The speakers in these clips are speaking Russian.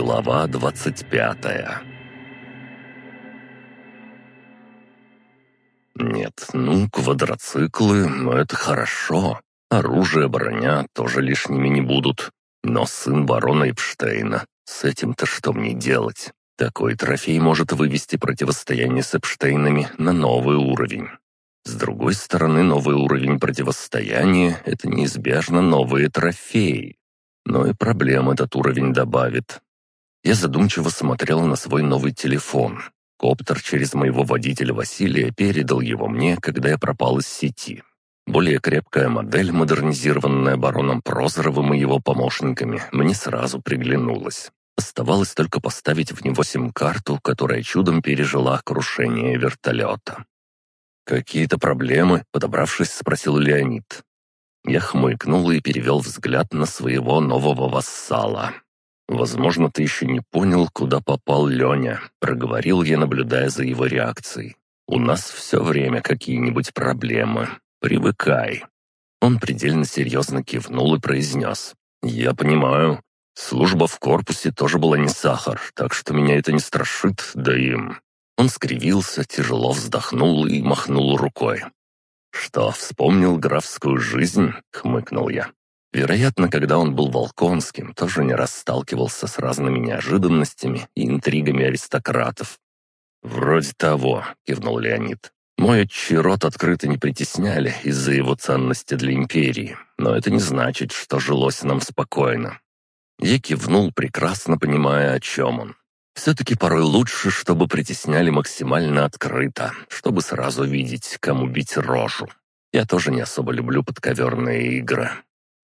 Глава двадцать пятая Нет, ну, квадроциклы, ну это хорошо. Оружие, броня тоже лишними не будут. Но сын барона Эпштейна, с этим-то что мне делать? Такой трофей может вывести противостояние с Эпштейнами на новый уровень. С другой стороны, новый уровень противостояния — это неизбежно новые трофеи. Но и проблем этот уровень добавит. Я задумчиво смотрел на свой новый телефон. Коптер через моего водителя Василия передал его мне, когда я пропал из сети. Более крепкая модель, модернизированная бароном Прозоровым и его помощниками, мне сразу приглянулась. Оставалось только поставить в него сим-карту, которая чудом пережила крушение вертолета. «Какие-то проблемы?» — подобравшись, спросил Леонид. Я хмыкнул и перевел взгляд на своего нового вассала. «Возможно, ты еще не понял, куда попал Леня», — проговорил я, наблюдая за его реакцией. «У нас все время какие-нибудь проблемы. Привыкай». Он предельно серьезно кивнул и произнес. «Я понимаю. Служба в корпусе тоже была не сахар, так что меня это не страшит, да им. Он скривился, тяжело вздохнул и махнул рукой. «Что, вспомнил графскую жизнь?» — хмыкнул я. Вероятно, когда он был Волконским, тоже не раз сталкивался с разными неожиданностями и интригами аристократов. «Вроде того», — кивнул Леонид. «Мой отчий род открыто не притесняли из-за его ценности для империи, но это не значит, что жилось нам спокойно». Я кивнул, прекрасно понимая, о чем он. Все-таки порой лучше, чтобы притесняли максимально открыто, чтобы сразу видеть, кому бить рожу. Я тоже не особо люблю подковерные игры.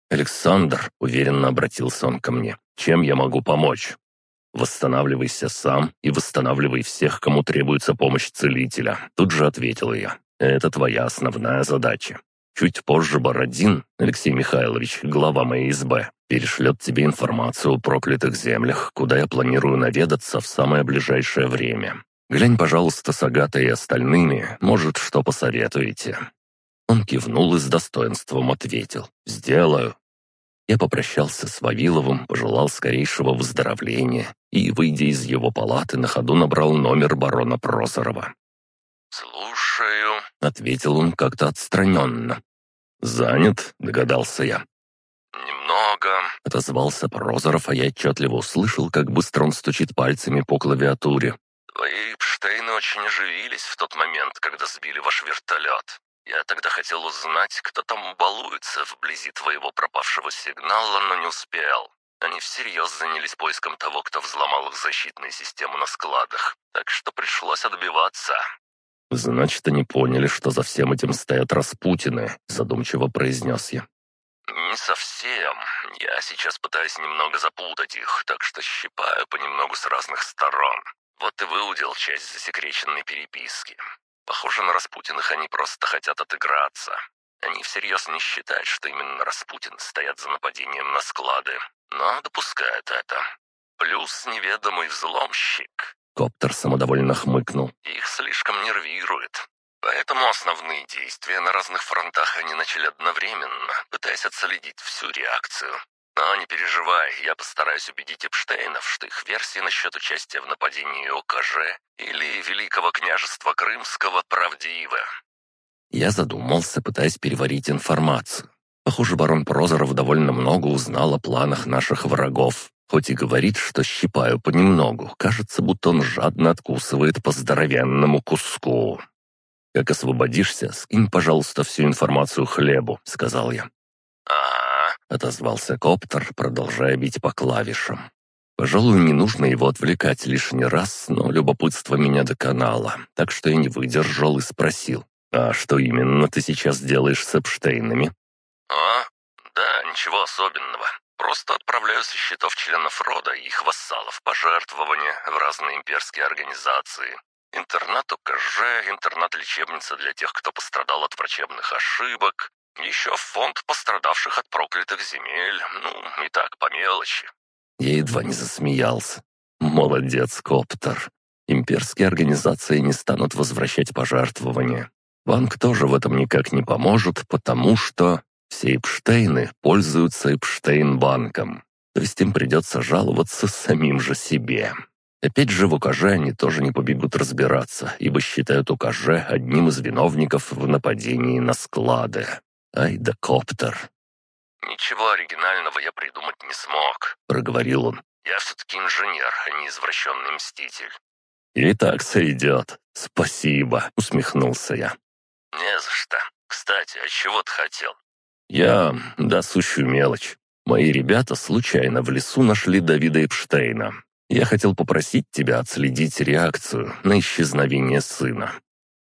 «Александр», — уверенно обратился он ко мне, — «чем я могу помочь?» «Восстанавливайся сам и восстанавливай всех, кому требуется помощь целителя», — тут же ответил я. «Это твоя основная задача. Чуть позже Бородин, Алексей Михайлович, глава моей СБ, перешлет тебе информацию о проклятых землях, куда я планирую наведаться в самое ближайшее время. Глянь, пожалуйста, с Агатой и остальными, может, что посоветуете». Он кивнул и с достоинством ответил. «Сделаю». Я попрощался с Вавиловым, пожелал скорейшего выздоровления и, выйдя из его палаты, на ходу набрал номер барона Прозорова. «Слушаю», — ответил он как-то отстраненно. «Занят?» — догадался я. «Немного», — отозвался Прозоров, а я отчетливо услышал, как быстро он стучит пальцами по клавиатуре. «Твои Эпштейны очень оживились в тот момент, когда сбили ваш вертолет. Я тогда хотел узнать, кто там балуется вблизи твоего пропавшего сигнала, но не успел. Они всерьез занялись поиском того, кто взломал их защитные системы на складах, так что пришлось отбиваться. «Значит, они поняли, что за всем этим стоят Распутины», — задумчиво произнес я. «Не совсем. Я сейчас пытаюсь немного запутать их, так что щипаю понемногу с разных сторон. Вот и выудил часть засекреченной переписки. Похоже, на Распутиных они просто хотят отыграться. Они всерьез не считают, что именно Распутин стоят за нападением на склады, но допускают это. Плюс неведомый взломщик. Коптер самодовольно хмыкнул. Их слишком нервирует. Поэтому основные действия на разных фронтах они начали одновременно, пытаясь отследить всю реакцию. Но не переживай, я постараюсь убедить Эпштейнов, что их версии насчет участия в нападении ОКЖ или Великого княжества Крымского правдивы. Я задумался, пытаясь переварить информацию. Похоже, барон Прозоров довольно много узнал о планах наших врагов. Хоть и говорит, что щипаю понемногу, кажется, будто он жадно откусывает по здоровенному куску. «Как освободишься, скинь, пожалуйста, всю информацию хлебу», — сказал я. а отозвался коптер, продолжая бить по клавишам. Пожалуй, не нужно его отвлекать лишний раз, но любопытство меня доконало, так что я не выдержал и спросил. «А что именно ты сейчас делаешь с Эпштейнами?» «А? Да, ничего особенного. Просто отправляю со счетов членов рода и их вассалов пожертвования в разные имперские организации. Интернат ОКЖ, интернат-лечебница для тех, кто пострадал от врачебных ошибок, еще фонд пострадавших от проклятых земель, ну, и так, по мелочи. Я едва не засмеялся. Молодец, Коптер. Имперские организации не станут возвращать пожертвования. Банк тоже в этом никак не поможет, потому что все Эпштейны пользуются Эпштейн-банком. То есть им придется жаловаться самим же себе. Опять же, в УКЖ они тоже не побегут разбираться, ибо считают УКЖ одним из виновников в нападении на склады. Ай да коптер. «Ничего оригинального я придумать не смог», — проговорил он. «Я все-таки инженер, а не извращенный мститель». «И так сойдет. Спасибо», — усмехнулся я. «Не за что. Кстати, а чего ты хотел?» «Я... да сущую мелочь. Мои ребята случайно в лесу нашли Давида Эпштейна. Я хотел попросить тебя отследить реакцию на исчезновение сына».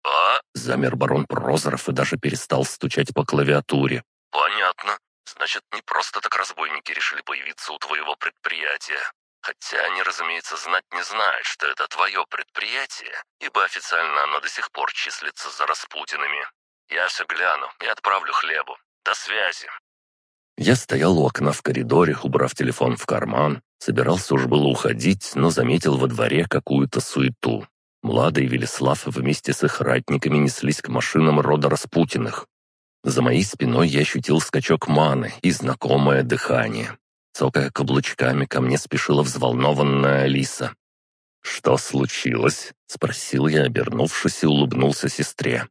«А?» — замер барон Прозоров и даже перестал стучать по клавиатуре. «Понятно. Значит, не просто так разбойники решили появиться у твоего предприятия. Хотя они, разумеется, знать не знают, что это твое предприятие, ибо официально оно до сих пор числится за Распутинами. Я все гляну и отправлю хлебу. До связи». Я стоял у окна в коридоре, убрав телефон в карман. Собирался уж было уходить, но заметил во дворе какую-то суету. Млада и Велеслав вместе с их ратниками неслись к машинам рода Распутиных. За моей спиной я ощутил скачок маны и знакомое дыхание. Цокая каблучками, ко мне спешила взволнованная Алиса. «Что случилось?» — спросил я, обернувшись и улыбнулся сестре.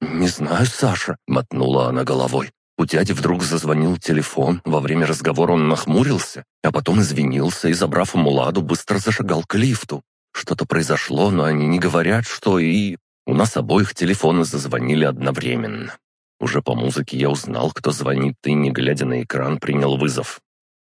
«Не знаю, Саша», — мотнула она головой. У дяди вдруг зазвонил телефон, во время разговора он нахмурился, а потом извинился и, забрав Муладу, быстро зашагал к лифту. Что-то произошло, но они не говорят, что и... У нас обоих телефоны зазвонили одновременно. Уже по музыке я узнал, кто звонит, и, не глядя на экран, принял вызов.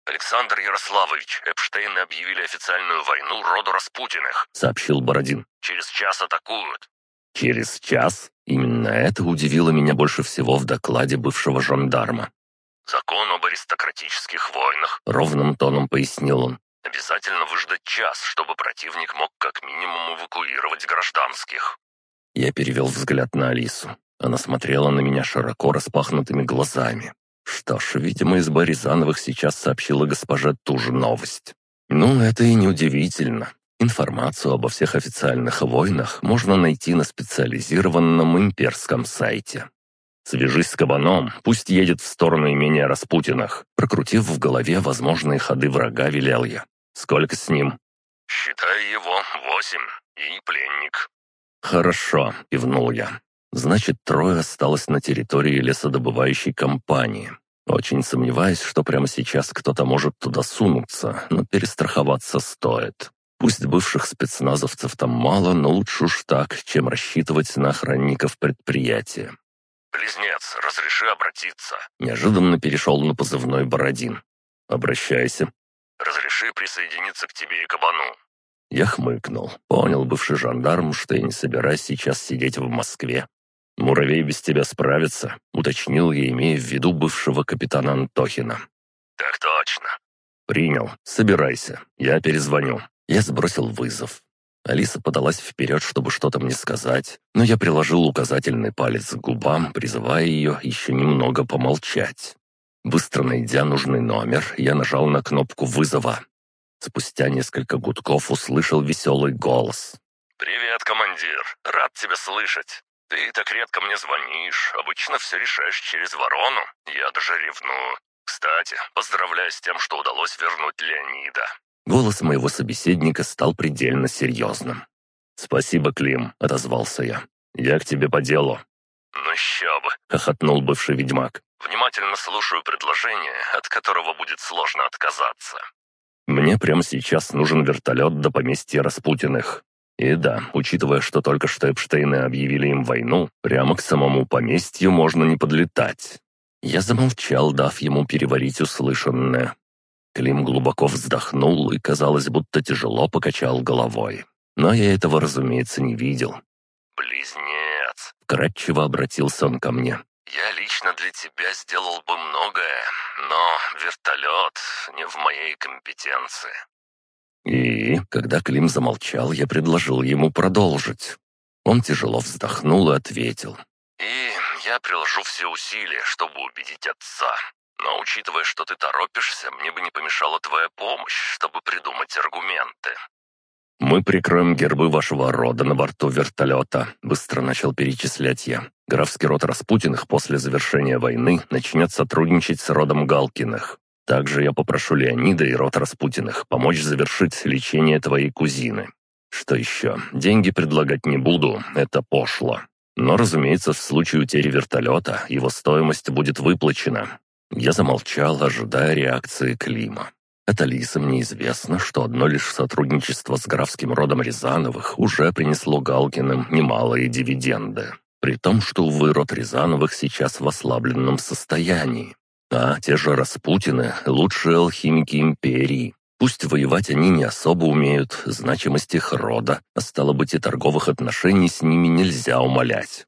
«Александр Ярославович, Эпштейны объявили официальную войну роду Распутиных», — сообщил Бородин. «Через час атакуют». «Через час?» Именно это удивило меня больше всего в докладе бывшего жандарма. «Закон об аристократических войнах», — ровным тоном пояснил он. «Обязательно выждать час, чтобы противник мог как минимум эвакуировать гражданских». Я перевел взгляд на Алису. Она смотрела на меня широко распахнутыми глазами. Что ж, видимо, из Боризановых сейчас сообщила госпожа ту же новость. Ну, это и неудивительно. Информацию обо всех официальных войнах можно найти на специализированном имперском сайте. «Свяжись с кабаном, пусть едет в сторону имения Распутиных», прокрутив в голове возможные ходы врага, велел я. «Сколько с ним?» «Считай его восемь и пленник». «Хорошо», — кивнул я. Значит, трое осталось на территории лесодобывающей компании. Очень сомневаюсь, что прямо сейчас кто-то может туда сунуться, но перестраховаться стоит. Пусть бывших спецназовцев там мало, но лучше уж так, чем рассчитывать на охранников предприятия. «Близнец, разреши обратиться». Неожиданно перешел на позывной Бородин. «Обращайся». «Разреши присоединиться к тебе и кабану». Я хмыкнул. Понял бывший жандарм, что я не собираюсь сейчас сидеть в Москве. «Муравей без тебя справится», — уточнил я, имея в виду бывшего капитана Антохина. «Так точно». «Принял. Собирайся. Я перезвоню». Я сбросил вызов. Алиса подалась вперед, чтобы что-то мне сказать, но я приложил указательный палец к губам, призывая ее еще немного помолчать. Быстро найдя нужный номер, я нажал на кнопку вызова. Спустя несколько гудков услышал веселый голос. «Привет, командир. Рад тебя слышать. Ты так редко мне звонишь. Обычно все решаешь через ворону. Я даже ревную. Кстати, поздравляю с тем, что удалось вернуть Леонида». Голос моего собеседника стал предельно серьезным. «Спасибо, Клим», — отозвался я. «Я к тебе по делу». «Ну еще бы», — хохотнул бывший ведьмак. «Внимательно слушаю предложение, от которого будет сложно отказаться». «Мне прямо сейчас нужен вертолет до поместья Распутиных. И да, учитывая, что только что Эпштейны объявили им войну, прямо к самому поместью можно не подлетать». Я замолчал, дав ему переварить услышанное. Клим глубоко вздохнул и, казалось, будто тяжело покачал головой. Но я этого, разумеется, не видел. «Близнец!» — кратчево обратился он ко мне. «Я лично для тебя сделал бы многое, но вертолет не в моей компетенции». И, когда Клим замолчал, я предложил ему продолжить. Он тяжело вздохнул и ответил. «И я приложу все усилия, чтобы убедить отца. Но учитывая, что ты торопишься, мне бы не помешала твоя помощь, чтобы придумать аргументы». «Мы прикроем гербы вашего рода на борту вертолета», — быстро начал перечислять я. «Графский род Распутиных после завершения войны начнет сотрудничать с родом Галкиных. Также я попрошу Леонида и рот Распутиных помочь завершить лечение твоей кузины. Что еще? Деньги предлагать не буду, это пошло. Но, разумеется, в случае утери вертолета его стоимость будет выплачена. Я замолчал, ожидая реакции Клима. От Алисы мне известно, что одно лишь сотрудничество с графским родом Рязановых уже принесло Галкиным немалые дивиденды. При том, что, увы, род Рязановых сейчас в ослабленном состоянии. А те же Распутины — лучшие алхимики империи. Пусть воевать они не особо умеют, значимость их рода, а стало быть и торговых отношений с ними нельзя умолять.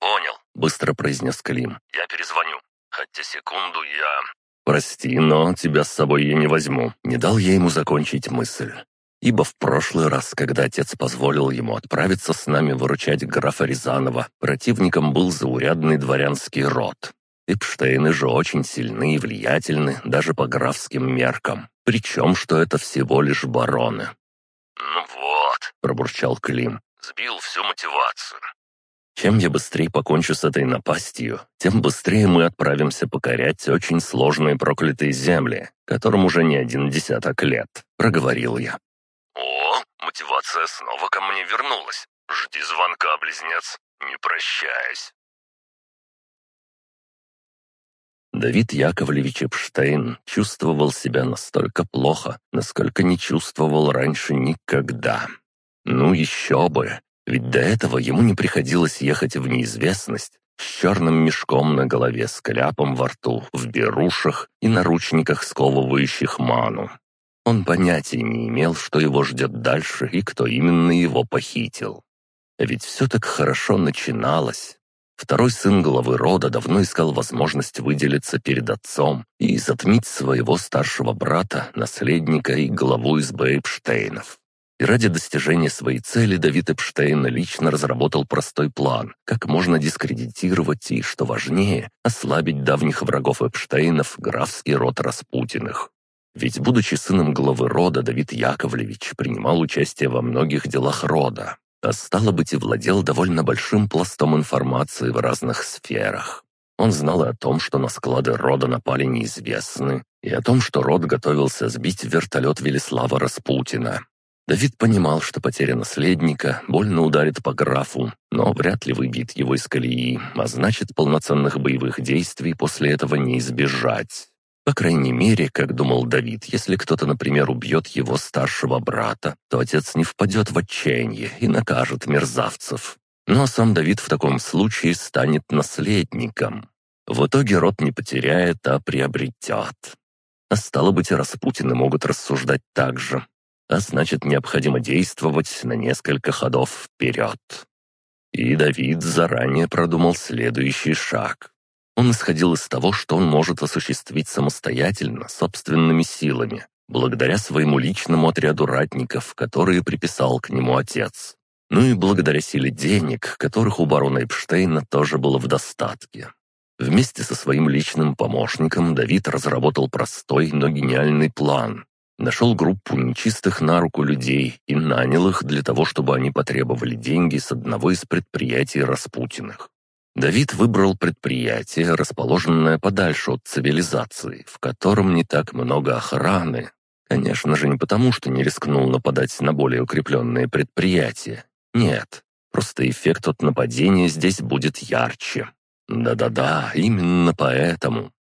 «Понял», — быстро произнес Клим. «Я перезвоню. Хотя секунду я...» «Прости, но тебя с собой я не возьму». Не дал я ему закончить мысль. Ибо в прошлый раз, когда отец позволил ему отправиться с нами выручать графа Рязанова, противником был заурядный дворянский род. Эпштейны же очень сильны и влиятельны даже по графским меркам. Причем, что это всего лишь бароны. «Ну вот», — пробурчал Клим. «Сбил всю мотивацию. Чем я быстрее покончу с этой напастью, тем быстрее мы отправимся покорять очень сложные проклятые земли, которым уже не один десяток лет», — проговорил я. «О, мотивация снова ко мне вернулась. Жди звонка, близнец. Не прощаясь». Давид Яковлевич Эпштейн чувствовал себя настолько плохо, насколько не чувствовал раньше никогда. Ну еще бы, ведь до этого ему не приходилось ехать в неизвестность с черным мешком на голове, с кляпом во рту, в берушах и наручниках, сковывающих ману. Он понятия не имел, что его ждет дальше и кто именно его похитил. А ведь все так хорошо начиналось. Второй сын главы рода давно искал возможность выделиться перед отцом и затмить своего старшего брата, наследника и главу СБ Эпштейнов. И ради достижения своей цели Давид Эпштейн лично разработал простой план, как можно дискредитировать и, что важнее, ослабить давних врагов Эпштейнов графский род Распутиных. Ведь, будучи сыном главы рода, Давид Яковлевич принимал участие во многих делах рода, а стало быть и владел довольно большим пластом информации в разных сферах. Он знал и о том, что на склады рода напали неизвестные, и о том, что род готовился сбить вертолет Велислава Распутина. Давид понимал, что потеря наследника больно ударит по графу, но вряд ли выбьет его из колеи, а значит, полноценных боевых действий после этого не избежать. По крайней мере, как думал Давид, если кто-то, например, убьет его старшего брата, то отец не впадет в отчаяние и накажет мерзавцев. Но сам Давид в таком случае станет наследником. В итоге род не потеряет, а приобретет. А стало быть, и Распутины могут рассуждать так же. А значит, необходимо действовать на несколько ходов вперед. И Давид заранее продумал следующий шаг. Он исходил из того, что он может осуществить самостоятельно, собственными силами, благодаря своему личному отряду ратников, которые приписал к нему отец. Ну и благодаря силе денег, которых у барона Эпштейна тоже было в достатке. Вместе со своим личным помощником Давид разработал простой, но гениальный план. Нашел группу нечистых на руку людей и нанял их для того, чтобы они потребовали деньги с одного из предприятий Распутиных. Давид выбрал предприятие, расположенное подальше от цивилизации, в котором не так много охраны. Конечно же, не потому, что не рискнул нападать на более укрепленные предприятия. Нет, просто эффект от нападения здесь будет ярче. Да-да-да, именно поэтому.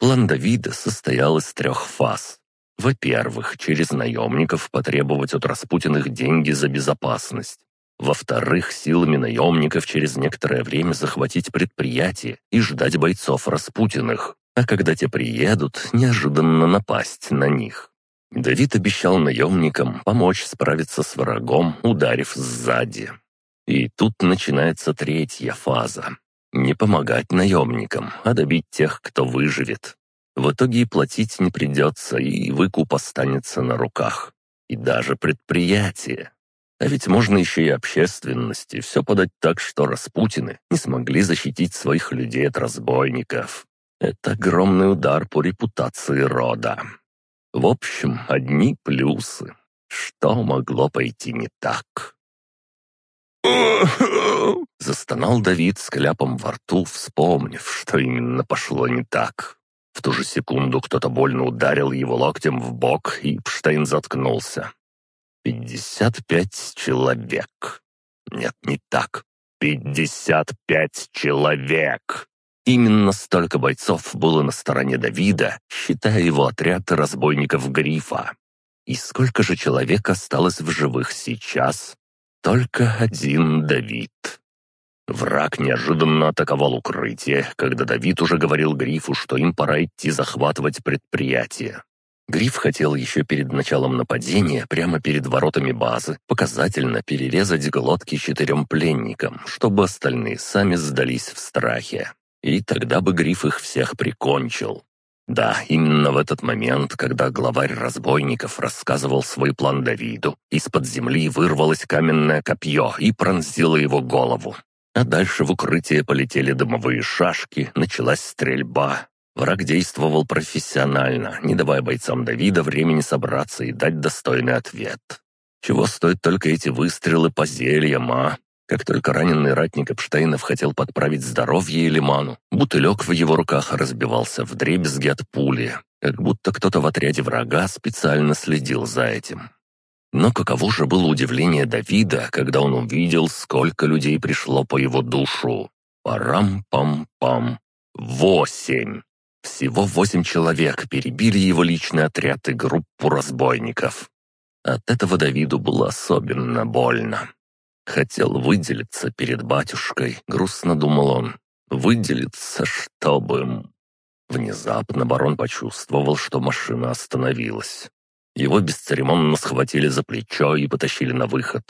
План Давида состоял из трех фаз. Во-первых, через наемников потребовать от Распутиных деньги за безопасность. Во-вторых, силами наемников через некоторое время захватить предприятие и ждать бойцов Распутиных, а когда те приедут, неожиданно напасть на них. Давид обещал наемникам помочь справиться с врагом, ударив сзади. И тут начинается третья фаза. Не помогать наемникам, а добить тех, кто выживет. В итоге платить не придется, и выкуп останется на руках. И даже предприятие. А ведь можно еще и общественности все подать так, что Распутины не смогли защитить своих людей от разбойников. Это огромный удар по репутации рода. В общем, одни плюсы. Что могло пойти не так? Застонал Давид с кляпом во рту, вспомнив, что именно пошло не так. В ту же секунду кто-то больно ударил его локтем в бок, и Пштейн заткнулся. «Пятьдесят пять человек. Нет, не так. Пятьдесят пять человек!» Именно столько бойцов было на стороне Давида, считая его отряд разбойников Грифа. И сколько же человек осталось в живых сейчас? Только один Давид. Враг неожиданно атаковал укрытие, когда Давид уже говорил Грифу, что им пора идти захватывать предприятие. Гриф хотел еще перед началом нападения, прямо перед воротами базы, показательно перерезать глотки четырем пленникам, чтобы остальные сами сдались в страхе. И тогда бы Гриф их всех прикончил. Да, именно в этот момент, когда главарь разбойников рассказывал свой план Давиду, из-под земли вырвалось каменное копье и пронзило его голову. А дальше в укрытие полетели дымовые шашки, началась стрельба. Враг действовал профессионально, не давая бойцам Давида времени собраться и дать достойный ответ. Чего стоят только эти выстрелы по зельям, а? Как только раненый ратник Эпштейнов хотел подправить здоровье или ману, бутылек в его руках разбивался в дребезги от пули, как будто кто-то в отряде врага специально следил за этим. Но каково же было удивление Давида, когда он увидел, сколько людей пришло по его душу. Парам-пам-пам. Восемь. Всего восемь человек перебили его личный отряд и группу разбойников. От этого Давиду было особенно больно. Хотел выделиться перед батюшкой, грустно думал он. Выделиться, чтобы... Внезапно барон почувствовал, что машина остановилась. Его бесцеремонно схватили за плечо и потащили на выход.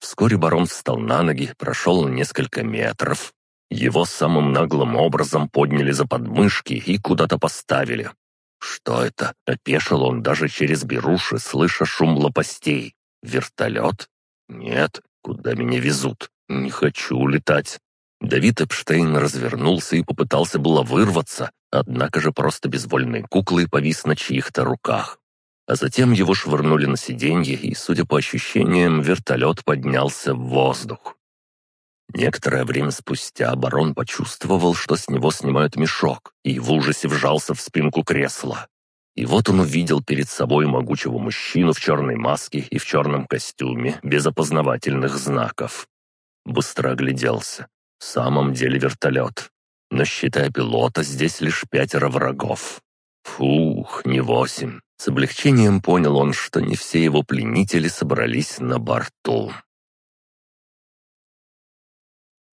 Вскоре барон встал на ноги, прошел несколько метров. Его самым наглым образом подняли за подмышки и куда-то поставили. Что это? Опешил он даже через беруши, слыша шум лопастей. Вертолет? Нет, куда меня везут? Не хочу летать. Давид Эпштейн развернулся и попытался было вырваться, однако же просто безвольной куклой повис на чьих-то руках а затем его швырнули на сиденье, и, судя по ощущениям, вертолет поднялся в воздух. Некоторое время спустя барон почувствовал, что с него снимают мешок, и в ужасе вжался в спинку кресла. И вот он увидел перед собой могучего мужчину в черной маске и в черном костюме, без опознавательных знаков. Быстро огляделся. В самом деле вертолет. Но, считая пилота, здесь лишь пятеро врагов. Фух, не восемь. С облегчением понял он, что не все его пленители собрались на борту.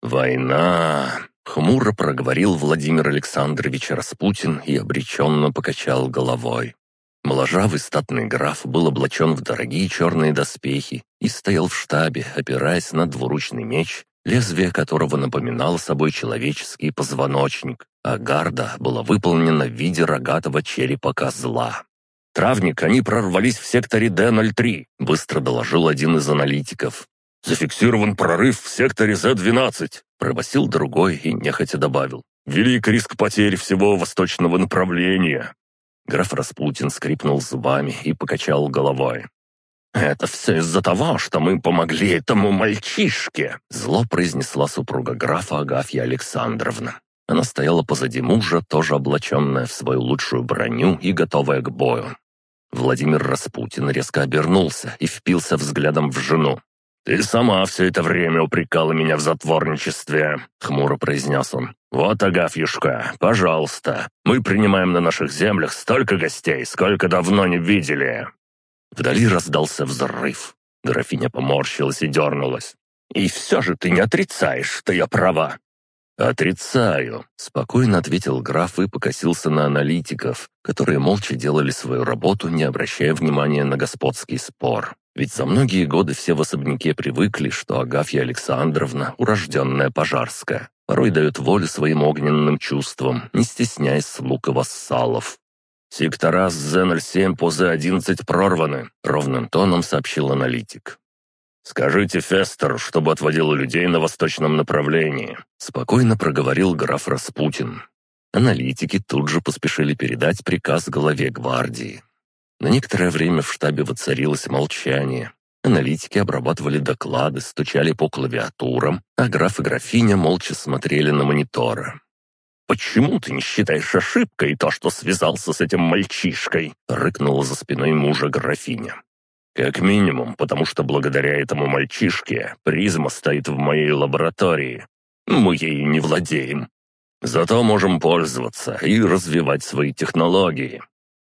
«Война!» — хмуро проговорил Владимир Александрович Распутин и обреченно покачал головой. Моложавый статный граф был облачен в дорогие черные доспехи и стоял в штабе, опираясь на двуручный меч, лезвие которого напоминало собой человеческий позвоночник, а гарда была выполнена в виде рогатого черепа козла. «Травник, они прорвались в секторе Д-03», — быстро доложил один из аналитиков. «Зафиксирован прорыв в секторе З-12», — пробасил другой и нехотя добавил. «Велик риск потерь всего восточного направления». Граф Распутин скрипнул зубами и покачал головой. «Это все из-за того, что мы помогли этому мальчишке», зло произнесла супруга графа Агафья Александровна. Она стояла позади мужа, тоже облаченная в свою лучшую броню и готовая к бою. Владимир Распутин резко обернулся и впился взглядом в жену. «Ты сама все это время упрекала меня в затворничестве», — хмуро произнес он. «Вот, Агафьюшка, пожалуйста, мы принимаем на наших землях столько гостей, сколько давно не видели». Вдали раздался взрыв. Графиня поморщилась и дернулась. «И все же ты не отрицаешь, что я права. «Отрицаю», — спокойно ответил граф и покосился на аналитиков, которые молча делали свою работу, не обращая внимания на господский спор. Ведь за многие годы все в особняке привыкли, что Агафья Александровна, урожденная пожарская, порой дает волю своим огненным чувствам, не стесняясь слуг и вассалов. «Сектора с З-07 по З-11 прорваны», — ровным тоном сообщил аналитик. «Скажите Фестеру, чтобы отводил людей на восточном направлении», — спокойно проговорил граф Распутин. Аналитики тут же поспешили передать приказ главе гвардии. На некоторое время в штабе воцарилось молчание. Аналитики обрабатывали доклады, стучали по клавиатурам, а граф и графиня молча смотрели на мониторы. «Почему ты не считаешь ошибкой то, что связался с этим мальчишкой?» — рыкнула за спиной мужа графиня. «Как минимум, потому что благодаря этому мальчишке призма стоит в моей лаборатории. Мы ею не владеем. Зато можем пользоваться и развивать свои технологии.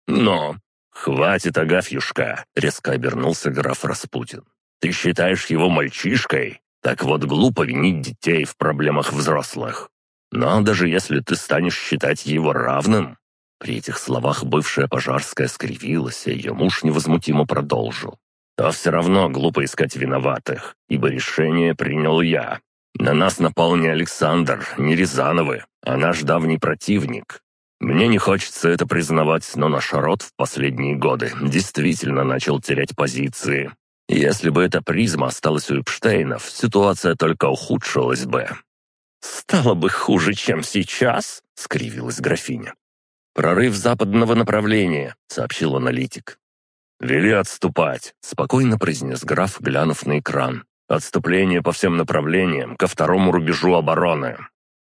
Но «Хватит, Агафьюшка!» — резко обернулся граф Распутин. «Ты считаешь его мальчишкой? Так вот глупо винить детей в проблемах взрослых. Но даже если ты станешь считать его равным...» При этих словах бывшая пожарская скривилась, и ее муж невозмутимо продолжил. «То все равно глупо искать виноватых, ибо решение принял я. На нас напал не Александр, не Рязановы, а наш давний противник. Мне не хочется это признавать, но наш род в последние годы действительно начал терять позиции. Если бы эта призма осталась у Эпштейнов, ситуация только ухудшилась бы. «Стало бы хуже, чем сейчас», — скривилась графиня. «Прорыв западного направления», — сообщил аналитик. «Вели отступать», — спокойно произнес граф, глянув на экран. «Отступление по всем направлениям, ко второму рубежу обороны».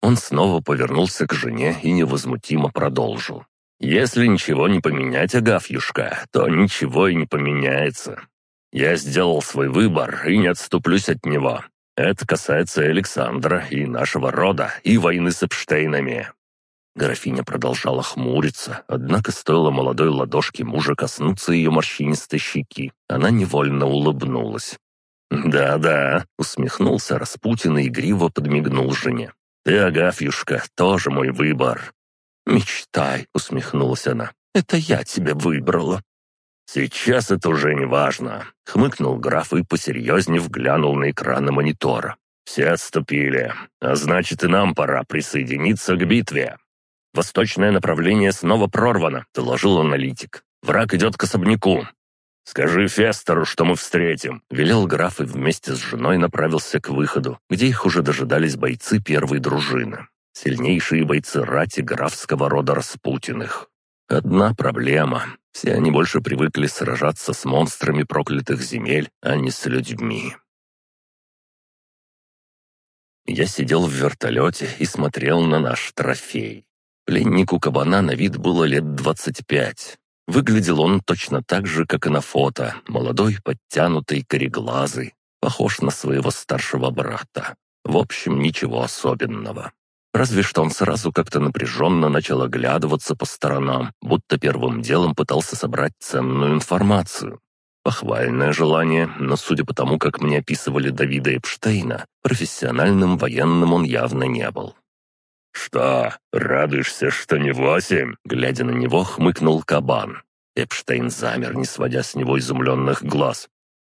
Он снова повернулся к жене и невозмутимо продолжил. «Если ничего не поменять, Агафьюшка, то ничего и не поменяется. Я сделал свой выбор и не отступлюсь от него. Это касается Александра и нашего рода, и войны с Эпштейнами». Графиня продолжала хмуриться, однако стоило молодой ладошке мужа коснуться ее морщинистой щеки. Она невольно улыбнулась. «Да-да», — усмехнулся Распутин и игриво подмигнул жене. «Ты, Агафьюшка, тоже мой выбор». «Мечтай», — усмехнулась она. «Это я тебя выбрала». «Сейчас это уже не важно», — хмыкнул граф и посерьезнее глянул на экраны монитора. «Все отступили, а значит и нам пора присоединиться к битве». «Восточное направление снова прорвано», — доложил аналитик. «Враг идет к особняку. «Скажи Фестеру, что мы встретим», — велел граф и вместе с женой направился к выходу, где их уже дожидались бойцы первой дружины. Сильнейшие бойцы рати графского рода Распутиных. Одна проблема. Все они больше привыкли сражаться с монстрами проклятых земель, а не с людьми. Я сидел в вертолете и смотрел на наш трофей. Пленнику кабана на вид было лет двадцать пять. Выглядел он точно так же, как и на фото, молодой, подтянутый, кореглазый, похож на своего старшего брата. В общем, ничего особенного. Разве что он сразу как-то напряженно начал оглядываться по сторонам, будто первым делом пытался собрать ценную информацию. Похвальное желание, но судя по тому, как мне описывали Давида Эпштейна, профессиональным военным он явно не был. «Что, радуешься, что не восемь?» Глядя на него, хмыкнул кабан. Эпштейн замер, не сводя с него изумленных глаз.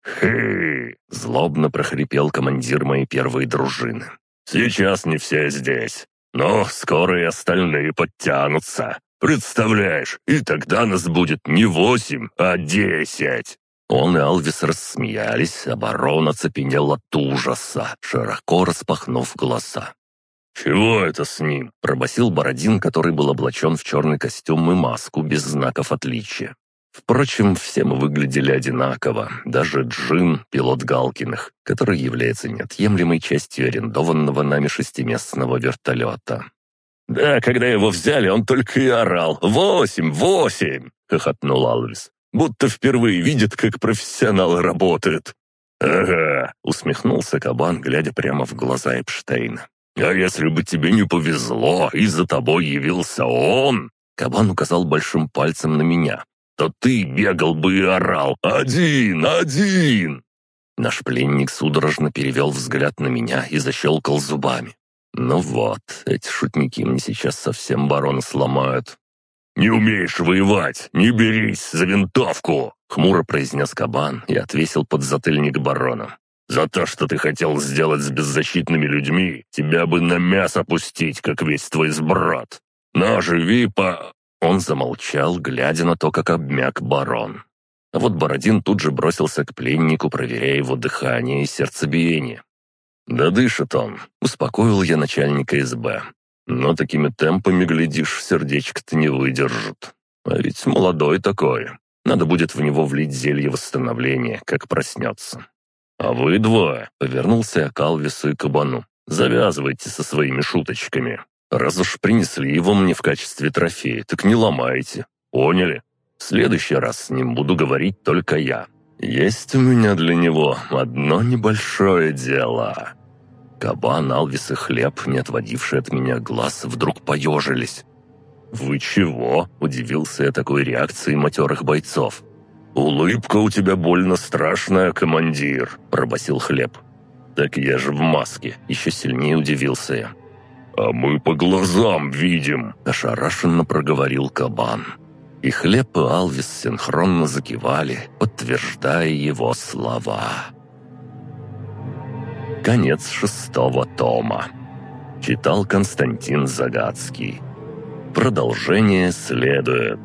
«Хы!» — злобно прохрипел командир моей первой дружины. «Сейчас не все здесь, но скоро и остальные подтянутся. Представляешь, и тогда нас будет не восемь, а десять!» Он и Алвис рассмеялись, а барон от ужаса, широко распахнув глаза. «Чего это с ним?» – пробасил Бородин, который был облачен в черный костюм и маску без знаков отличия. Впрочем, все мы выглядели одинаково, даже Джин, пилот Галкиных, который является неотъемлемой частью арендованного нами шестиместного вертолета. «Да, когда его взяли, он только и орал. Восемь, восемь!» — хохотнул Алвис. «Будто впервые видит, как профессионалы работают». «Ага», — усмехнулся кабан, глядя прямо в глаза Эпштейна. «А если бы тебе не повезло, и за тобой явился он...» Кабан указал большим пальцем на меня. «То ты бегал бы и орал «Один! Один!» Наш пленник судорожно перевел взгляд на меня и защелкал зубами. «Ну вот, эти шутники мне сейчас совсем барона сломают». «Не умеешь воевать, не берись за винтовку!» — хмуро произнес кабан и отвесил подзатыльник барона. За то, что ты хотел сделать с беззащитными людьми, тебя бы на мясо пустить, как весь твой сброд. Но живи по...» Он замолчал, глядя на то, как обмяк барон. А вот Бородин тут же бросился к пленнику, проверяя его дыхание и сердцебиение. «Да дышит он», — успокоил я начальника СБ. «Но такими темпами, глядишь, сердечко-то не выдержит. А ведь молодой такой. Надо будет в него влить зелье восстановления, как проснется». «А вы двое», — повернулся я к Алвису и Кабану. «Завязывайте со своими шуточками. Раз уж принесли его мне в качестве трофея, так не ломайте. Поняли? В следующий раз с ним буду говорить только я. Есть у меня для него одно небольшое дело». Кабан, Алвис и Хлеб, не отводившие от меня глаз, вдруг поежились. «Вы чего?» – удивился я такой реакции матерых бойцов. «Улыбка у тебя больно страшная, командир», – пробасил Хлеб. «Так я же в маске», – еще сильнее удивился я. «А мы по глазам видим», – ошарашенно проговорил кабан. И Хлеб и Алвис синхронно закивали, подтверждая его слова. Конец шестого тома. Читал Константин Загадский. Продолжение следует.